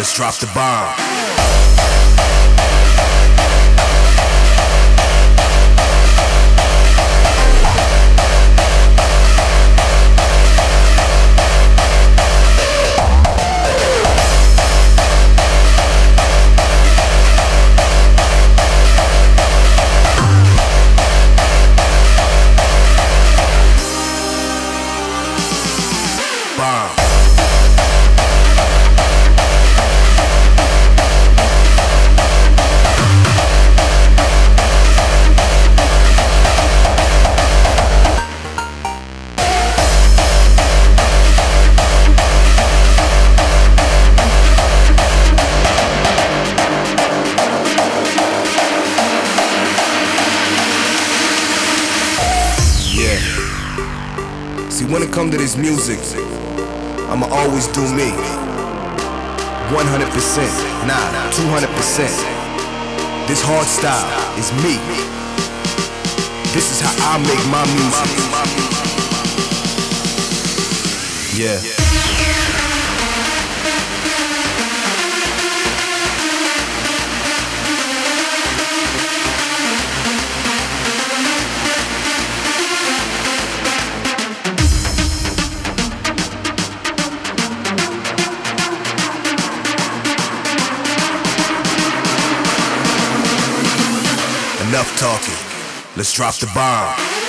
Let's drop the bomb. See, when it come to this music, I'ma always do me. 100%, nah, 200%. This hard style is me. This is how I make my music. Yeah. Enough talking. Let's drop the bomb.